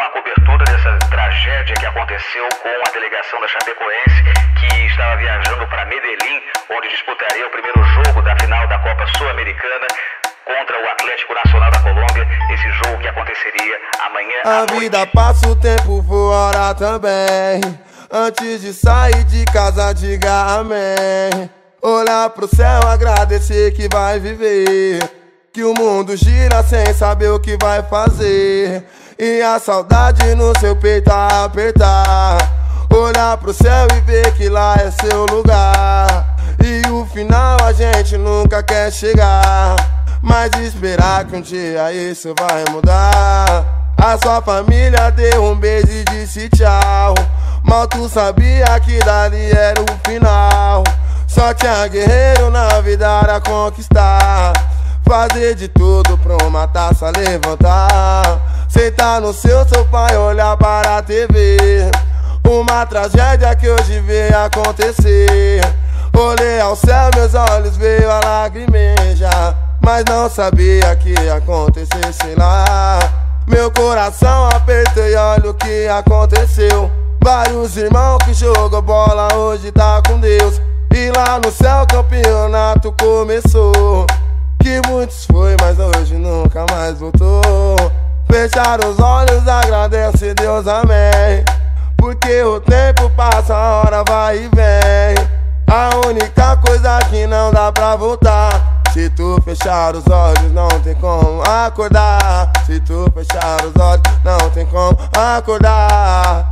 a cobertura dessa tragédia que aconteceu com a delegação da Chapecoense, que estava viajando para Medellín, onde disputaria o primeiro jogo da final da Copa Sul-Americana contra o Atlético Nacional da Colômbia, esse jogo que aconteceria amanhã A vida passa, o tempo voará também. Antes de sair de casa, diga amém. Olhar pro céu, agradecer que vai viver. Que o mundo gira sem saber o que vai fazer. E a saudade no seu peito a apertar. Olhar pro céu e ver que lá é seu lugar. E o final a gente nunca quer chegar. Mas esperar que um dia isso vai mudar. A sua família deu um beijo e disse tchau. Mal tu sabia que dali era o final. Só tinha guerreiro na vida era conquistar. Fazer de tudo pra uma taça levantar. Sentar no seu sofá e olhar para a TV. Uma tragédia que hoje veio acontecer. Olhei ao céu, meus olhos veio a lagrimejar. Mas não sabia que ia acontecer lá. Meu coração apertou e olha o que aconteceu. Vários irmãos que jogou bola hoje tá com Deus. E lá no céu o campeonato começou. Que muitos foi, mas hoje nunca mais voltou. Fechar os olhos, agradece Deus, amém. Porque o tempo passa, a hora vai e vem. A única coisa que não dá pra voltar. Se tu fechar os olhos, não tem como acordar. Se tu fechar os olhos, não tem como acordar.